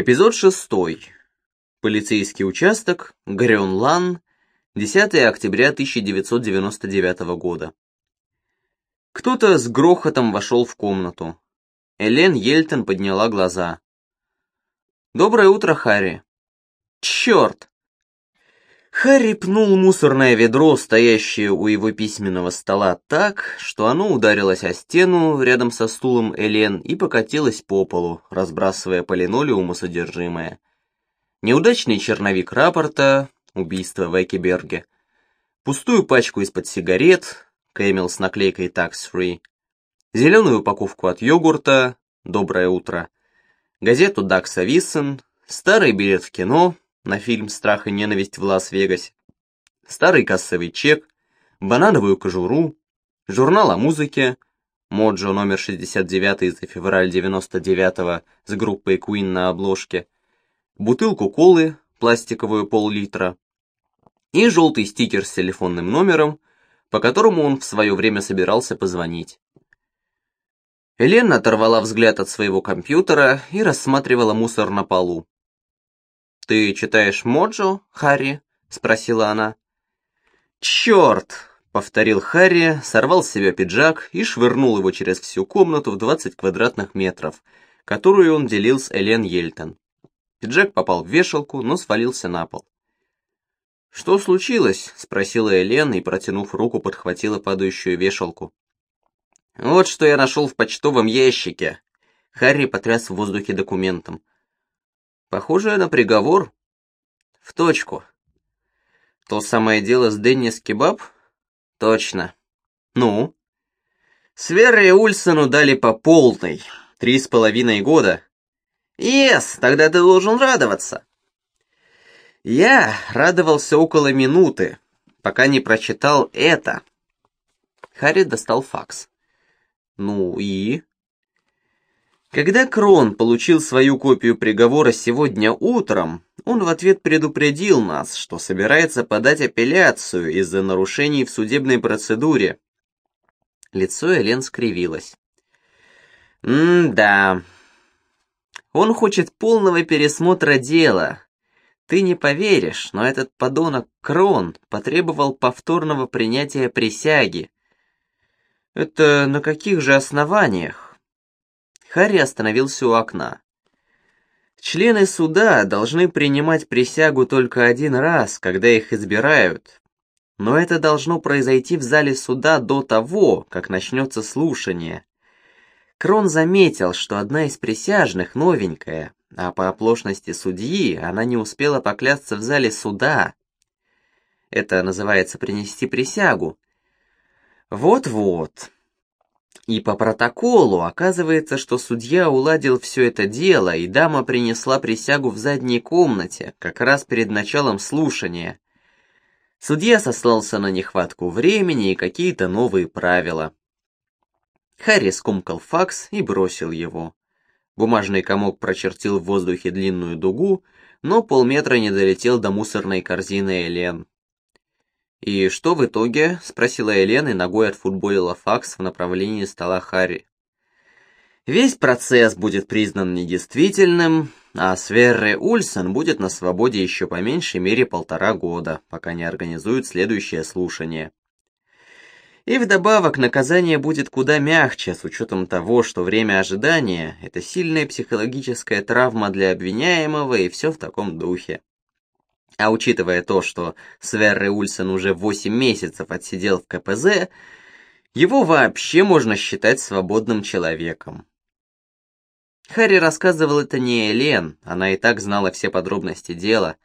Эпизод шестой. Полицейский участок, Грёнлан, 10 октября 1999 года. Кто-то с грохотом вошел в комнату. Элен Ельтон подняла глаза. «Доброе утро, Харри». «Черт!» Харри пнул мусорное ведро, стоящее у его письменного стола, так, что оно ударилось о стену рядом со стулом Элен и покатилось по полу, разбрасывая по линолеуму содержимое. Неудачный черновик рапорта, убийство в Экеберге, пустую пачку из-под сигарет, Camel с наклейкой Tax Free, зеленую упаковку от йогурта, Доброе утро, газету Дагсависен, старый билет в кино, на фильм «Страх и ненависть в Лас-Вегасе», старый кассовый чек, банановую кожуру, журнал о музыке, Mojo номер 69 за февраль 99 с группой Queen на обложке, бутылку колы, пластиковую пол-литра, и желтый стикер с телефонным номером, по которому он в свое время собирался позвонить. Елена оторвала взгляд от своего компьютера и рассматривала мусор на полу. «Ты читаешь Моджо, Харри?» — спросила она. «Черт!» — повторил Харри, сорвал с себя пиджак и швырнул его через всю комнату в 20 квадратных метров, которую он делил с Элен Ельтон. Пиджак попал в вешалку, но свалился на пол. «Что случилось?» — спросила Элен и, протянув руку, подхватила падающую вешалку. «Вот что я нашел в почтовом ящике». Харри потряс в воздухе документом. Похоже на приговор. В точку. То самое дело с Деннис Кебаб? Точно. Ну? Сверре Ульсону дали по полной. Три с половиной года. Ес, тогда ты должен радоваться. Я радовался около минуты, пока не прочитал это. Харри достал факс. Ну и? Когда Крон получил свою копию приговора сегодня утром, он в ответ предупредил нас, что собирается подать апелляцию из-за нарушений в судебной процедуре. Лицо Элен скривилось. «М-да. Он хочет полного пересмотра дела. Ты не поверишь, но этот подонок Крон потребовал повторного принятия присяги. Это на каких же основаниях?» Харри остановился у окна. Члены суда должны принимать присягу только один раз, когда их избирают. Но это должно произойти в зале суда до того, как начнется слушание. Крон заметил, что одна из присяжных новенькая, а по оплошности судьи она не успела поклясться в зале суда. Это называется принести присягу. Вот-вот. И по протоколу оказывается, что судья уладил все это дело, и дама принесла присягу в задней комнате, как раз перед началом слушания. Судья сослался на нехватку времени и какие-то новые правила. Харри скомкал факс и бросил его. Бумажный комок прочертил в воздухе длинную дугу, но полметра не долетел до мусорной корзины Элен. «И что в итоге?» — спросила Елена и ногой отфутболила факс в направлении стола Харри. «Весь процесс будет признан недействительным, а Сверре Ульсен будет на свободе еще по меньшей мере полтора года, пока не организуют следующее слушание. И вдобавок наказание будет куда мягче, с учетом того, что время ожидания — это сильная психологическая травма для обвиняемого и все в таком духе. А учитывая то, что Сверре Ульсен уже 8 месяцев отсидел в КПЗ, его вообще можно считать свободным человеком. Харри рассказывал это не Элен, она и так знала все подробности дела.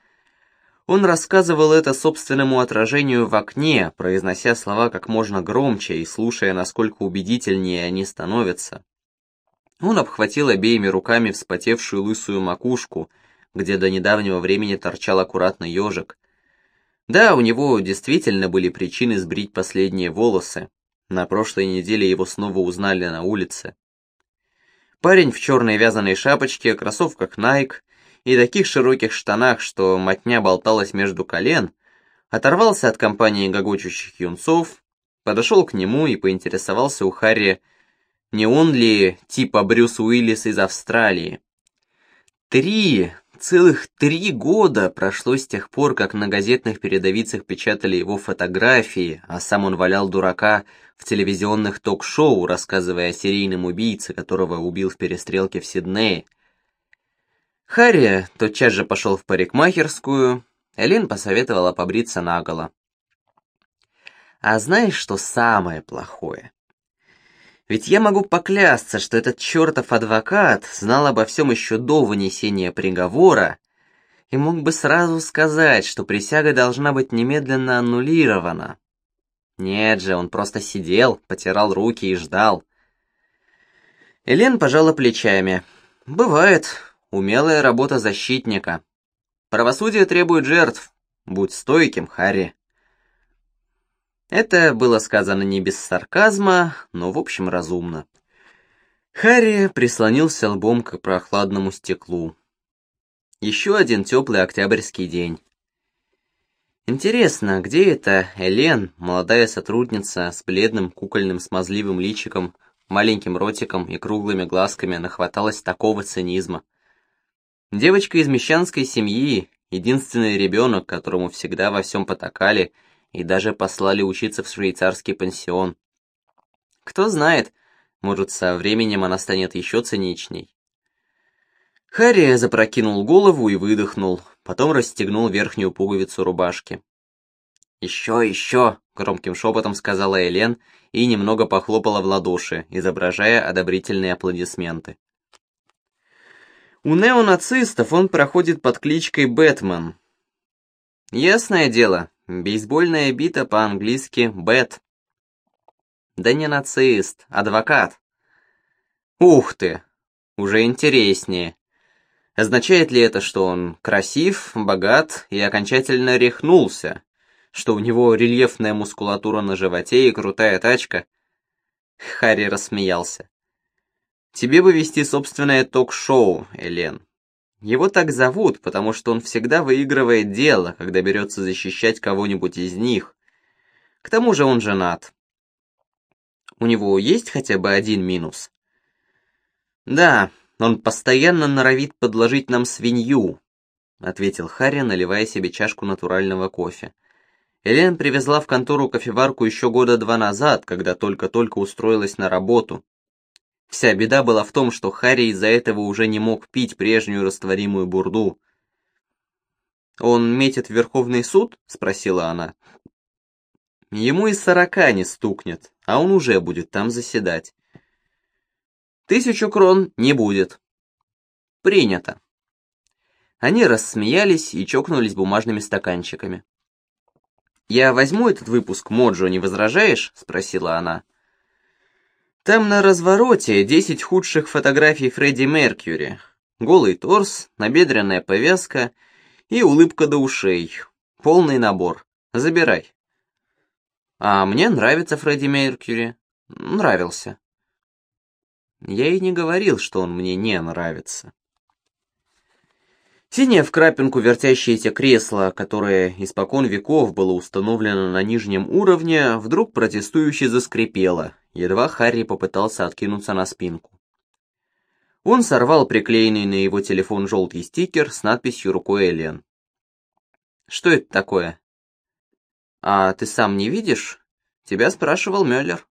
Он рассказывал это собственному отражению в окне, произнося слова как можно громче и слушая, насколько убедительнее они становятся. Он обхватил обеими руками вспотевшую лысую макушку – где до недавнего времени торчал аккуратный ежик. Да, у него действительно были причины сбрить последние волосы. На прошлой неделе его снова узнали на улице. Парень в черной вязаной шапочке, кроссовках Nike и таких широких штанах, что мотня болталась между колен, оторвался от компании гогочущих юнцов, подошел к нему и поинтересовался у Харри, не он ли типа Брюс Уиллис из Австралии. Три, целых три года прошло с тех пор, как на газетных передовицах печатали его фотографии, а сам он валял дурака в телевизионных ток-шоу, рассказывая о серийном убийце, которого убил в перестрелке в Сиднее. Харри тотчас же пошел в парикмахерскую, Элин посоветовала побриться наголо. А знаешь, что самое плохое? Ведь я могу поклясться, что этот чертов адвокат знал обо всем еще до вынесения приговора и мог бы сразу сказать, что присяга должна быть немедленно аннулирована. Нет же, он просто сидел, потирал руки и ждал. Элен пожала плечами. «Бывает. Умелая работа защитника. Правосудие требует жертв. Будь стойким, Харри». Это было сказано не без сарказма, но в общем разумно. Харри прислонился лбом к прохладному стеклу. Еще один теплый октябрьский день. Интересно, где это Элен, молодая сотрудница с бледным кукольным смазливым личиком, маленьким ротиком и круглыми глазками нахваталась такого цинизма? Девочка из мещанской семьи, единственный ребенок, которому всегда во всем потакали — и даже послали учиться в швейцарский пансион. Кто знает, может, со временем она станет еще циничней. Харри запрокинул голову и выдохнул, потом расстегнул верхнюю пуговицу рубашки. «Еще, еще!» — громким шепотом сказала Элен и немного похлопала в ладоши, изображая одобрительные аплодисменты. У неонацистов он проходит под кличкой Бэтмен. Ясное дело, Бейсбольная бита по-английски «бэт». Да не нацист, адвокат. Ух ты, уже интереснее. Означает ли это, что он красив, богат и окончательно рехнулся? Что у него рельефная мускулатура на животе и крутая тачка? Харри рассмеялся. Тебе бы вести собственное ток-шоу, Элен. Его так зовут, потому что он всегда выигрывает дело, когда берется защищать кого-нибудь из них. К тому же он женат. У него есть хотя бы один минус? Да, он постоянно норовит подложить нам свинью, ответил Харри, наливая себе чашку натурального кофе. Элен привезла в контору кофеварку еще года два назад, когда только-только устроилась на работу. Вся беда была в том, что Харри из-за этого уже не мог пить прежнюю растворимую бурду. «Он метит в Верховный суд?» — спросила она. «Ему и сорока не стукнет, а он уже будет там заседать». «Тысячу крон не будет». «Принято». Они рассмеялись и чокнулись бумажными стаканчиками. «Я возьму этот выпуск, Моджо, не возражаешь?» — спросила она. Там на развороте 10 худших фотографий Фредди Меркьюри. Голый торс, набедренная повязка и улыбка до ушей. Полный набор. Забирай. А мне нравится Фредди Меркьюри. Нравился. Я и не говорил, что он мне не нравится. Синее в крапинку вертящееся кресло, которое испокон веков было установлено на нижнем уровне, вдруг протестующе заскрипело, едва Харри попытался откинуться на спинку. Он сорвал приклеенный на его телефон желтый стикер с надписью рукой Элен. «Что это такое?» «А ты сам не видишь?» Тебя спрашивал Мюллер.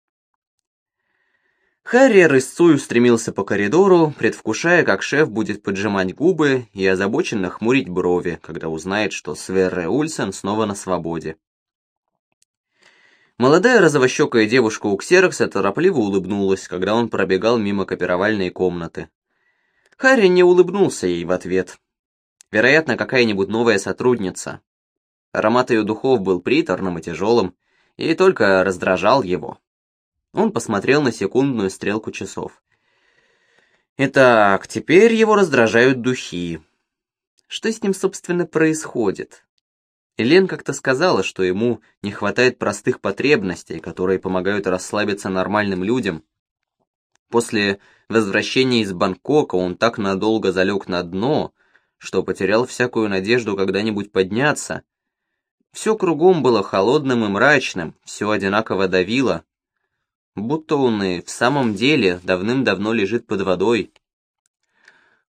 Харри рысцой устремился по коридору, предвкушая, как шеф будет поджимать губы и озабоченно хмурить брови, когда узнает, что Сверре Ульсен снова на свободе. Молодая розовощекая девушка у Ксерокса торопливо улыбнулась, когда он пробегал мимо копировальной комнаты. Харри не улыбнулся ей в ответ. Вероятно, какая-нибудь новая сотрудница. Аромат ее духов был приторным и тяжелым, и только раздражал его. Он посмотрел на секундную стрелку часов. Итак, теперь его раздражают духи. Что с ним, собственно, происходит? Элен как-то сказала, что ему не хватает простых потребностей, которые помогают расслабиться нормальным людям. После возвращения из Бангкока он так надолго залег на дно, что потерял всякую надежду когда-нибудь подняться. Все кругом было холодным и мрачным, все одинаково давило, будто он и в самом деле давным-давно лежит под водой.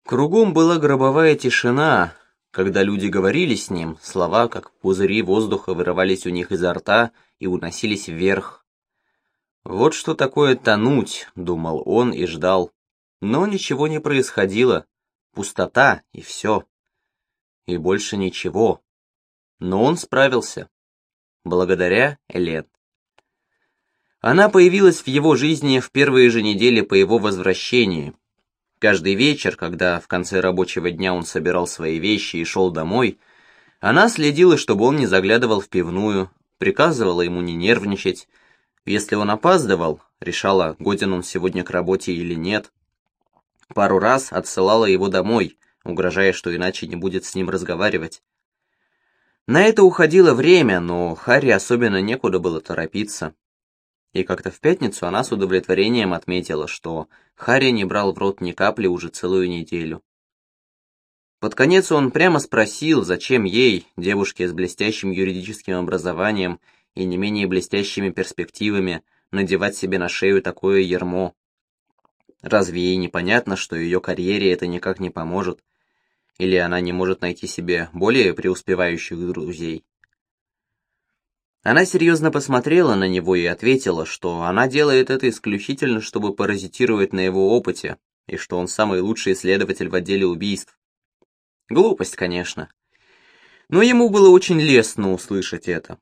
Кругом была гробовая тишина. Когда люди говорили с ним, слова, как пузыри воздуха, вырывались у них изо рта и уносились вверх. «Вот что такое тонуть», — думал он и ждал. Но ничего не происходило. Пустота и все. И больше ничего. Но он справился. Благодаря Элен. Она появилась в его жизни в первые же недели по его возвращении. Каждый вечер, когда в конце рабочего дня он собирал свои вещи и шел домой, она следила, чтобы он не заглядывал в пивную, приказывала ему не нервничать. Если он опаздывал, решала, годен он сегодня к работе или нет. Пару раз отсылала его домой, угрожая, что иначе не будет с ним разговаривать. На это уходило время, но Харри особенно некуда было торопиться. И как-то в пятницу она с удовлетворением отметила, что Харри не брал в рот ни капли уже целую неделю. Под конец он прямо спросил, зачем ей, девушке с блестящим юридическим образованием и не менее блестящими перспективами, надевать себе на шею такое ермо. Разве ей непонятно, что ее карьере это никак не поможет? Или она не может найти себе более преуспевающих друзей? Она серьезно посмотрела на него и ответила, что она делает это исключительно, чтобы паразитировать на его опыте, и что он самый лучший исследователь в отделе убийств. Глупость, конечно. Но ему было очень лестно услышать это.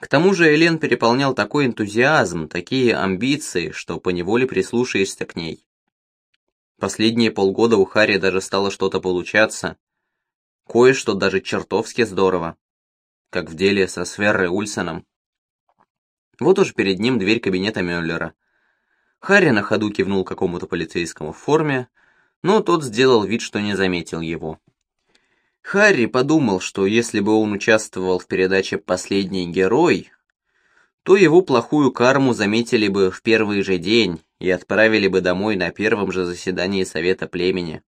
К тому же Элен переполнял такой энтузиазм, такие амбиции, что поневоле прислушаешься к ней. Последние полгода у Харри даже стало что-то получаться. Кое-что даже чертовски здорово как в деле со Сверрой Ульсоном. Вот уж перед ним дверь кабинета Мюллера. Харри на ходу кивнул какому-то полицейскому в форме, но тот сделал вид, что не заметил его. Харри подумал, что если бы он участвовал в передаче «Последний герой», то его плохую карму заметили бы в первый же день и отправили бы домой на первом же заседании Совета племени.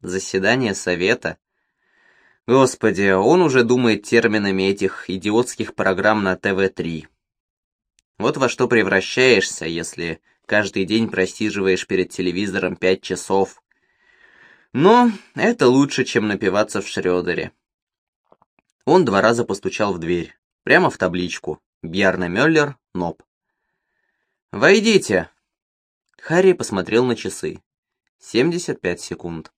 Заседание Совета? Господи, он уже думает терминами этих идиотских программ на ТВ-3. Вот во что превращаешься, если каждый день просиживаешь перед телевизором пять часов. Но это лучше, чем напиваться в Шрёдере. Он два раза постучал в дверь, прямо в табличку «Бьярна Мюллер, НОП». «Войдите!» Харри посмотрел на часы. 75 секунд.